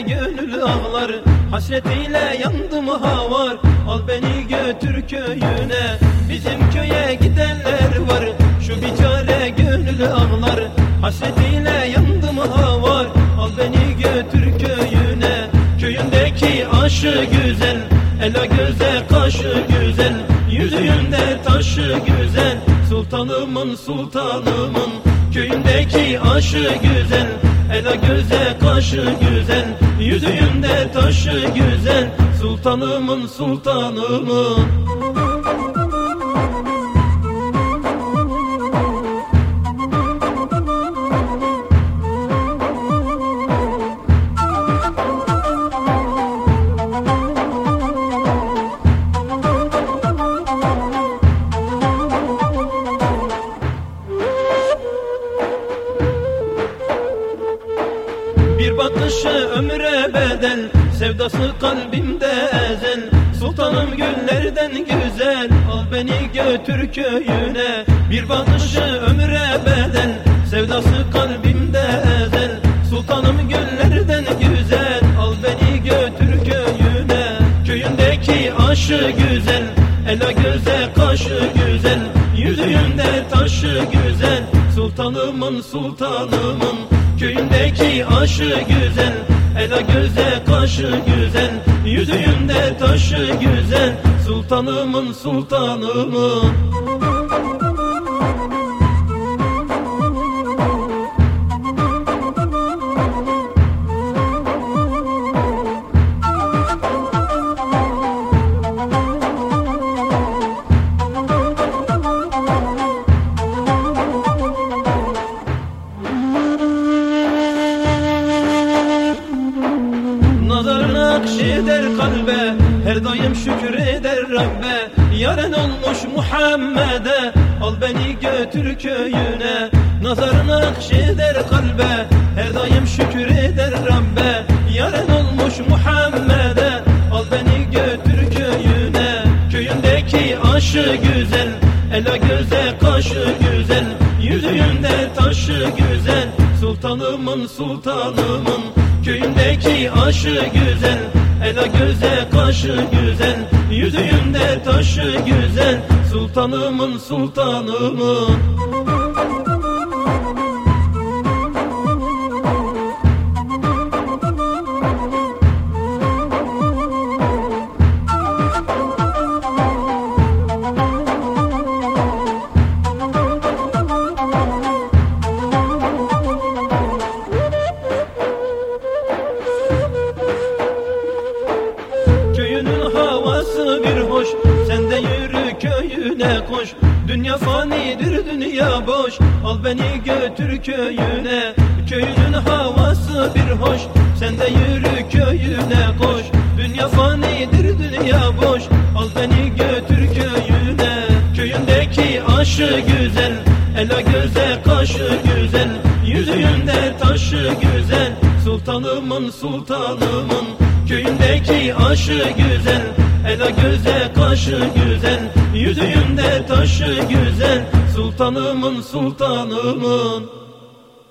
gönül ağlar. Hasretiyle yandım havar Al beni götür köyüne. Bizim köye gidenler var Şu biçare gönül ağlar. Hasretiyle yandım havar Al beni götür köyüne. Köyündeki aşı güzel Ela göze kaşı güzel. Yüzüğünde taşı güzel Sultanımın sultanımın. Köyündeki aşı güzel Ela göze kaşı güzel Yüzüğünde taşı güzel. Sultanımın sultanımın Bir bakışı ömre bedel Sevdası kalbimde ezel. Sultanım güllerden güzel Al beni götür köyüne. Bir bakışı ömre bedel Sevdası kalbimde ezel. Sultanım güllerden güzel Al beni götür köyüne. Köyündeki aşı güzel Ela göze kaşı güzel. Yüzüğünde taşı güzel Sultanımın sultanımın Köyündeki aşı güzel Ela göze kaşı güzel Yüzüğünde taşı güzel Sultanımın sultanımın Nazarın akşeder kalbe Her daim şükür eder Rabbe. Yaren olmuş Muhammed'e Al beni götür köyüne. Nazarın akşeder kalbe Her daim şükür eder Rabbe. Yaren olmuş Muhammed'e Al beni götür köyüne. Köyündeki aşı güzel Ela göze kaşı güzel Sultanımın sultanımın Köyündeki aşı güzel Ela göze kaşı güzel Yüzüğünde taşı güzel Sultanımın sultanımın Köyünün havası bir hoş. Sen de yürü köyüne koş. Dünya fanidir dünya boş. Al beni götür köyüne. Köyünün havası bir hoş. Sen de yürü köyüne koş. Dünya fanidir dünya boş. Al beni götür köyüne. Köyündeki aşı güzel. Ela göze kaşı güzel. Yüzüğünde taşı güzel. Sultanımın sultanımın Köyündeki aşı güzel Ela göze kaşı güzel Yüzüğünde taşı güzel Sultanımın sultanımın